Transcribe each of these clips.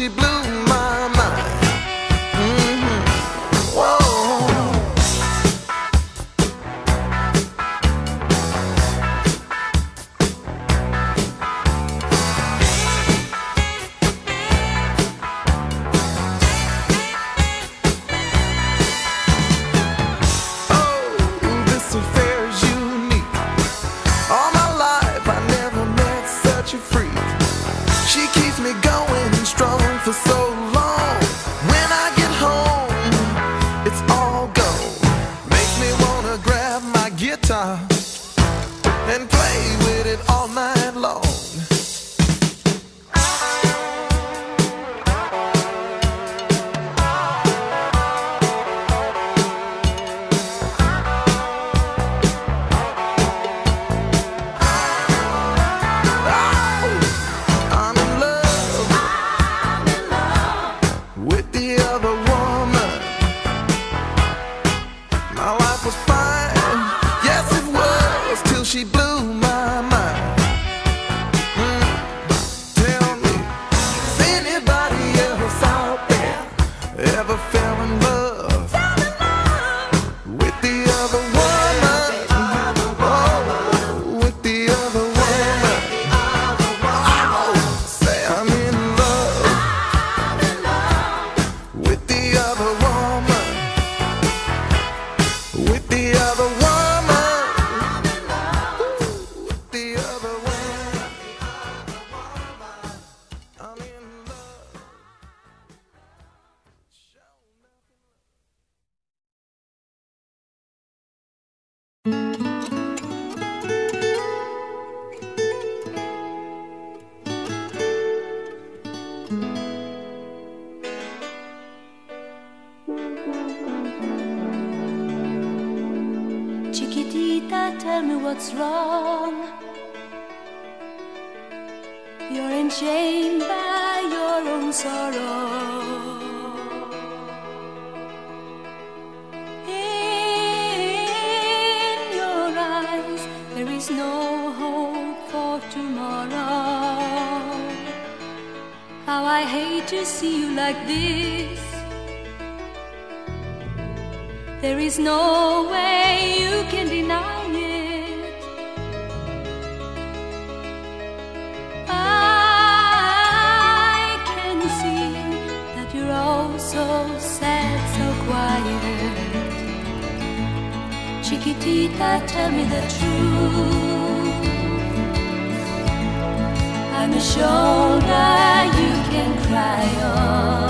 she blew guitar and play with it Chiquitita, tell me what's wrong. You're enchained by your own sorrow. In your eyes, there is no hope for tomorrow. How I hate to see you like this. There is no way you can deny it. I can see that you're all so sad, so quiet. Chiquitita, tell me the truth. I'm a shoulder you can cry on.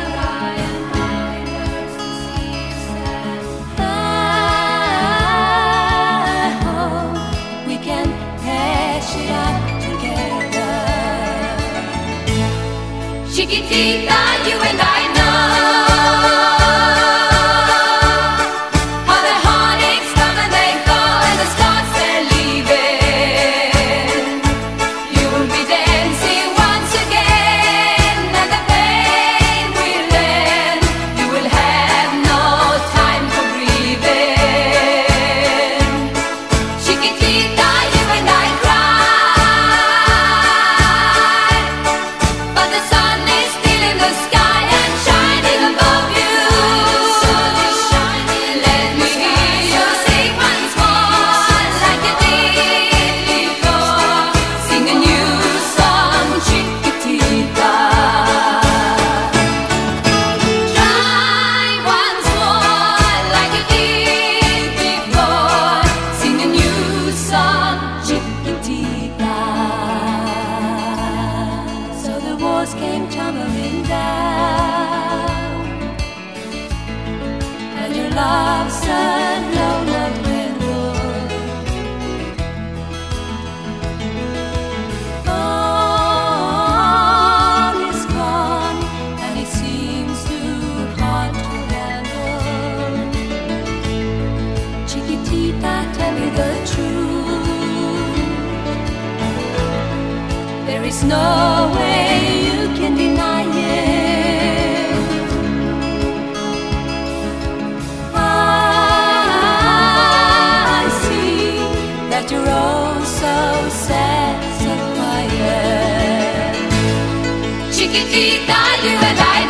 Rita, you and I. There's no way you can deny it. I see that. Chiquitita, you and I.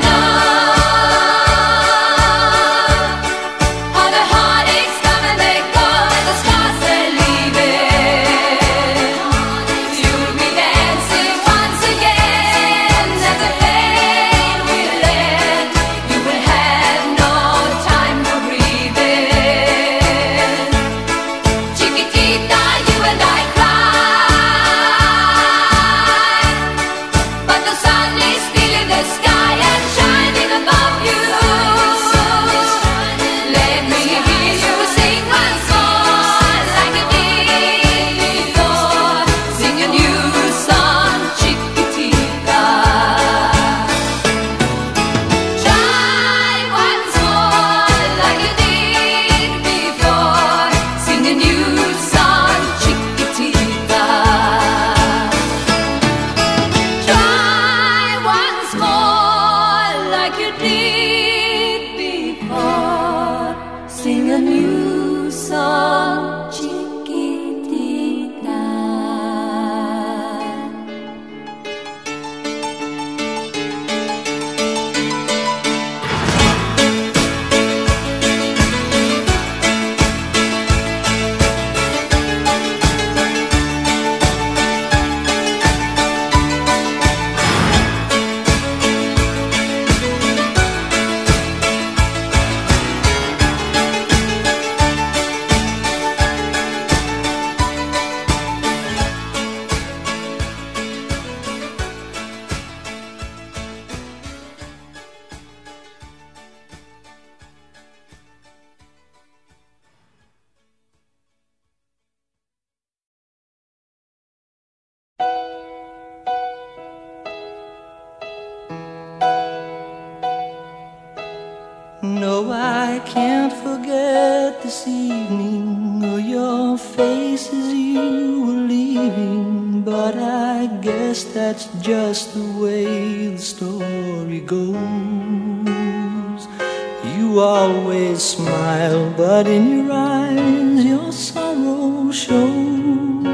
that's just the way the story goes. You always smile, but in your eyes your sorrow shows.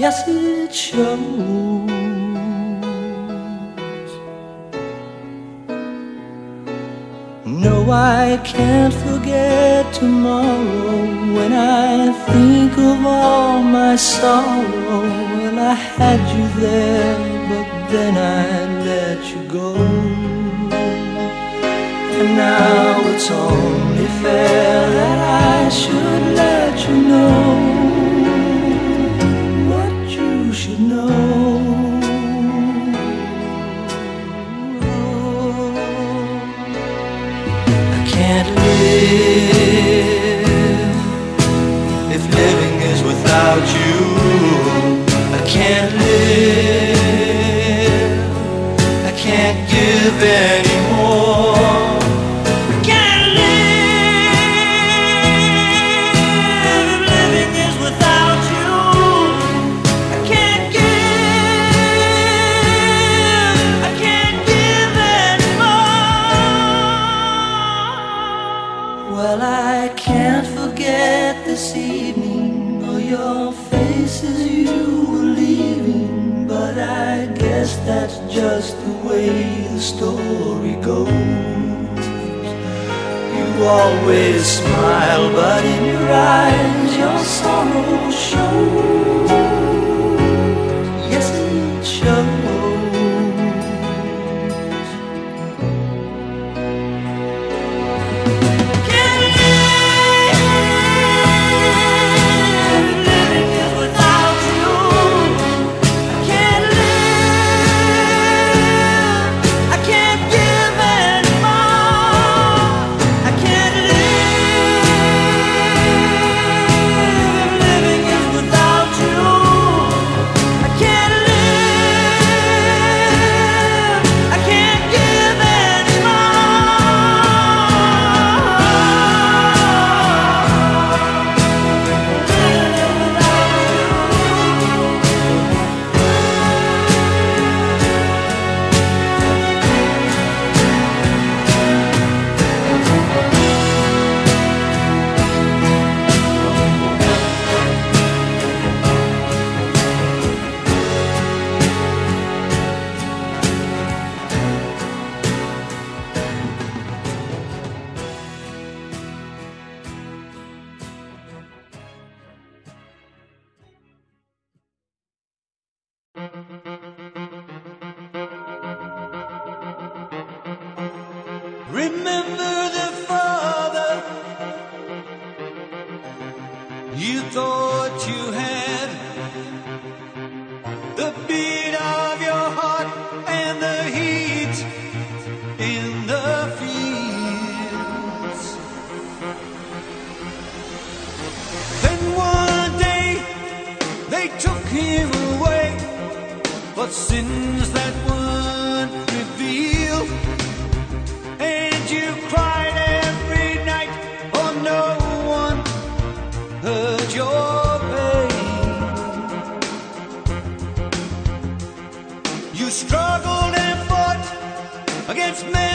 Yes, it shows. No, I can't forget tomorrow when I think of all my sorrow I had you there, but then I let you go. And now it's only fair that I should let you know. you always smile, but in your eyes your sorrow shows. Remember the father you thought you had, the beat of your heart and the heat in the fields. Then one day they took him away, but sin. struggled and fought against men.